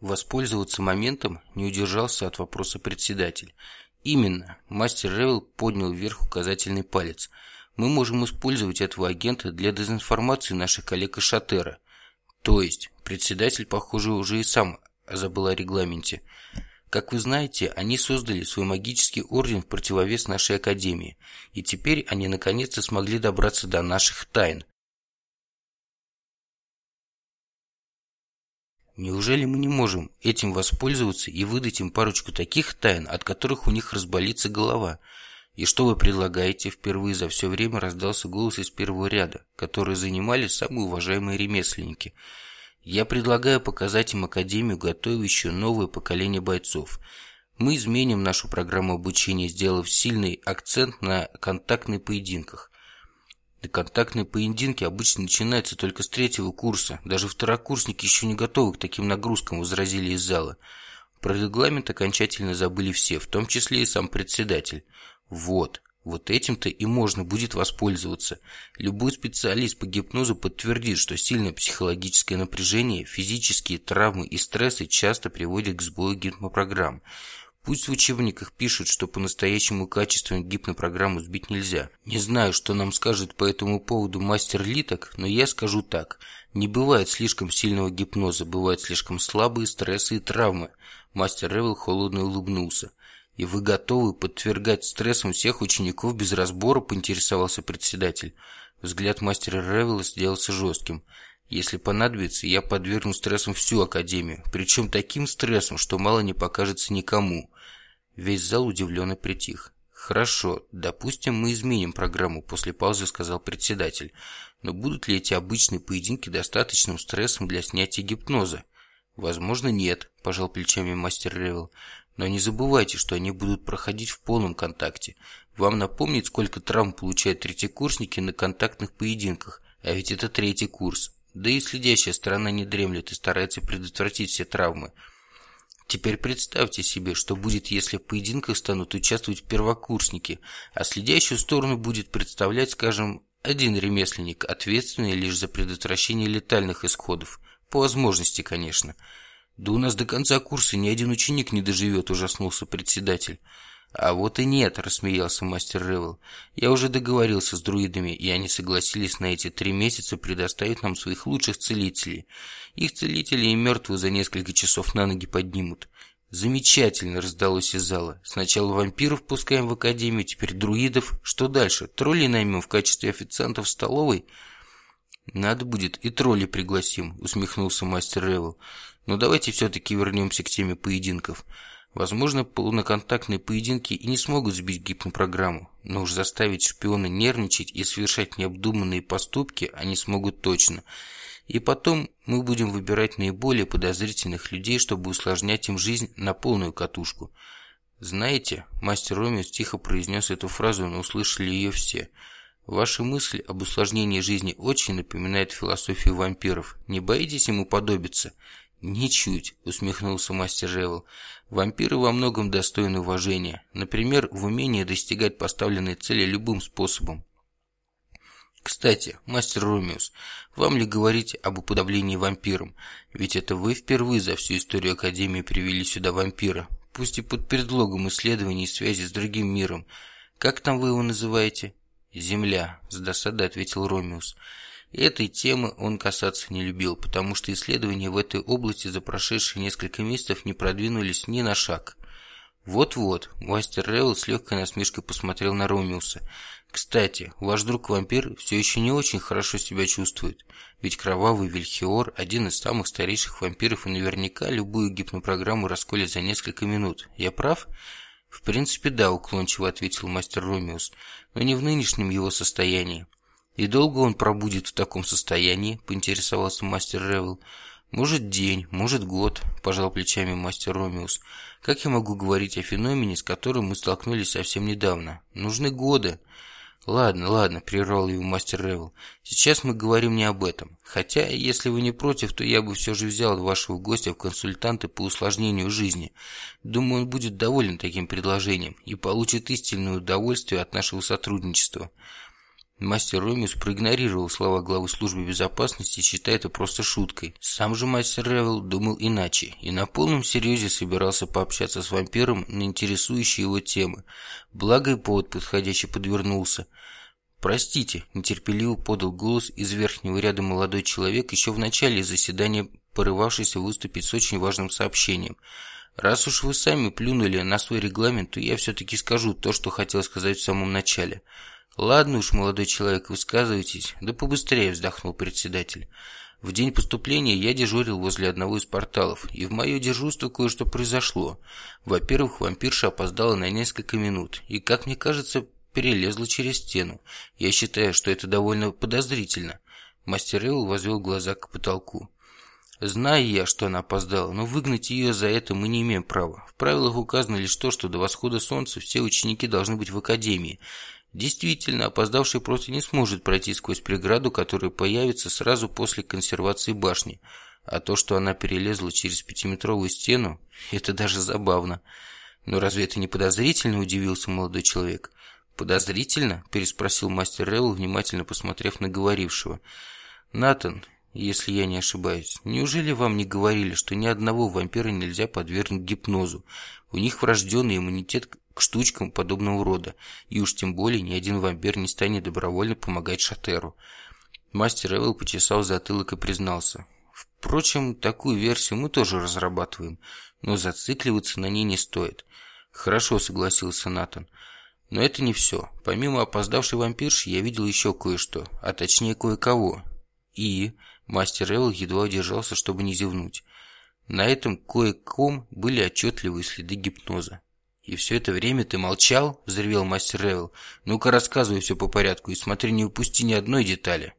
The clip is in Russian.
Воспользоваться моментом не удержался от вопроса председатель. Именно, мастер Ревел поднял вверх указательный палец. Мы можем использовать этого агента для дезинформации наших коллег из Шатера. То есть, председатель, похоже, уже и сам забыл о регламенте. Как вы знаете, они создали свой магический орден в противовес нашей академии, и теперь они наконец-то смогли добраться до наших тайн. Неужели мы не можем этим воспользоваться и выдать им парочку таких тайн, от которых у них разболится голова? И что вы предлагаете? Впервые за все время раздался голос из первого ряда, который занимали самые уважаемые ремесленники. Я предлагаю показать им академию, готовящую новое поколение бойцов. Мы изменим нашу программу обучения, сделав сильный акцент на контактных поединках. Да контактные поединки обычно начинаются только с третьего курса. Даже второкурсники еще не готовы к таким нагрузкам, возразили из зала. Про регламент окончательно забыли все, в том числе и сам председатель. Вот, вот этим-то и можно будет воспользоваться. Любой специалист по гипнозу подтвердит, что сильное психологическое напряжение, физические травмы и стрессы часто приводят к сбою гипнопрограмм. Пусть в учебниках пишут, что по-настоящему качественную гипнопрограмму сбить нельзя. Не знаю, что нам скажет по этому поводу мастер Литок, но я скажу так. Не бывает слишком сильного гипноза, бывают слишком слабые стрессы и травмы. Мастер Ревел холодно улыбнулся. «И вы готовы подвергать стрессам всех учеников без разбора?» – поинтересовался председатель. Взгляд мастера Ревела сделался жестким. Если понадобится, я подвергну стрессам всю Академию, причем таким стрессом, что мало не покажется никому. Весь зал удивленно притих. «Хорошо, допустим, мы изменим программу», – после паузы сказал председатель. «Но будут ли эти обычные поединки достаточным стрессом для снятия гипноза?» «Возможно, нет», – пожал плечами мастер Ревел. «Но не забывайте, что они будут проходить в полном контакте. Вам напомнить, сколько травм получают третьекурсники на контактных поединках, а ведь это третий курс». Да и следящая сторона не дремлет и старается предотвратить все травмы. Теперь представьте себе, что будет, если в поединках станут участвовать первокурсники, а следящую сторону будет представлять, скажем, один ремесленник, ответственный лишь за предотвращение летальных исходов. По возможности, конечно. Да у нас до конца курса ни один ученик не доживет, ужаснулся председатель. «А вот и нет», – рассмеялся мастер Ревел. «Я уже договорился с друидами, и они согласились на эти три месяца предоставить нам своих лучших целителей. Их целители и мертвые за несколько часов на ноги поднимут». «Замечательно!» – раздалось из зала. «Сначала вампиров пускаем в академию, теперь друидов. Что дальше? Троллей наймем в качестве официантов в столовой?» «Надо будет, и тролли пригласим», – усмехнулся мастер Ревел. «Но давайте все-таки вернемся к теме поединков». Возможно, полноконтактные поединки и не смогут сбить гипнопрограмму, но уж заставить шпиона нервничать и совершать необдуманные поступки они смогут точно. И потом мы будем выбирать наиболее подозрительных людей, чтобы усложнять им жизнь на полную катушку. Знаете, мастер Ромеус тихо произнес эту фразу, но услышали ее все. Ваши мысли об усложнении жизни очень напоминают философию вампиров. Не боитесь ему подобиться? «Ничуть», — усмехнулся мастер Ревел. «Вампиры во многом достойны уважения. Например, в умении достигать поставленной цели любым способом. Кстати, мастер Ромеус, вам ли говорить об уподоблении вампирам? Ведь это вы впервые за всю историю Академии привели сюда вампира, пусть и под предлогом исследований и связи с другим миром. Как там вы его называете?» «Земля», — с досадой ответил Ромеус. Этой темы он касаться не любил, потому что исследования в этой области за прошедшие несколько месяцев не продвинулись ни на шаг. Вот-вот, мастер Ревел с легкой насмешкой посмотрел на Ромеуса. Кстати, ваш друг-вампир все еще не очень хорошо себя чувствует, ведь кровавый Вильхиор – один из самых старейших вампиров и наверняка любую гипнопрограмму расколет за несколько минут. Я прав? В принципе, да, уклончиво ответил мастер Ромеус, но не в нынешнем его состоянии. «И долго он пробудет в таком состоянии?» – поинтересовался мастер Ревел. «Может, день, может, год», – пожал плечами мастер Ромеус. «Как я могу говорить о феномене, с которым мы столкнулись совсем недавно? Нужны годы». «Ладно, ладно», – прервал его мастер Ревел. «Сейчас мы говорим не об этом. Хотя, если вы не против, то я бы все же взял вашего гостя в консультанты по усложнению жизни. Думаю, он будет доволен таким предложением и получит истинное удовольствие от нашего сотрудничества». Мастер Ромиус проигнорировал слова главы службы безопасности, считая это просто шуткой. Сам же мастер Ревел думал иначе и на полном серьезе собирался пообщаться с вампиром на интересующие его темы. Благо и повод подходящий подвернулся. «Простите», – нетерпеливо подал голос из верхнего ряда молодой человек, еще в начале заседания порывавшийся выступить с очень важным сообщением. «Раз уж вы сами плюнули на свой регламент, то я все-таки скажу то, что хотел сказать в самом начале». «Ладно уж, молодой человек, высказывайтесь. Да побыстрее», – вздохнул председатель. В день поступления я дежурил возле одного из порталов, и в мое дежурство кое-что произошло. Во-первых, вампирша опоздала на несколько минут, и, как мне кажется, перелезла через стену. Я считаю, что это довольно подозрительно. Мастер Эйл возвел глаза к потолку. Знаю я, что она опоздала, но выгнать ее за это мы не имеем права. В правилах указано лишь то, что до восхода солнца все ученики должны быть в академии. Действительно, опоздавший просто не сможет пройти сквозь преграду, которая появится сразу после консервации башни. А то, что она перелезла через пятиметровую стену, это даже забавно. Но разве это не подозрительно, удивился молодой человек. Подозрительно? переспросил мастер Релл, внимательно посмотрев на говорившего. Натан, если я не ошибаюсь, неужели вам не говорили, что ни одного вампира нельзя подвергнуть гипнозу? У них врожденный иммунитет к штучкам подобного рода, и уж тем более ни один вампир не станет добровольно помогать Шатеру. Мастер Эвел почесал затылок и признался. Впрочем, такую версию мы тоже разрабатываем, но зацикливаться на ней не стоит. Хорошо, согласился Натан. Но это не все. Помимо опоздавшей вампирши, я видел еще кое-что, а точнее кое-кого. И мастер Эвел едва удержался, чтобы не зевнуть. На этом кое-ком были отчетливые следы гипноза. «И все это время ты молчал?» – взревел мастер Ревел. «Ну-ка рассказывай все по порядку и смотри, не упусти ни одной детали».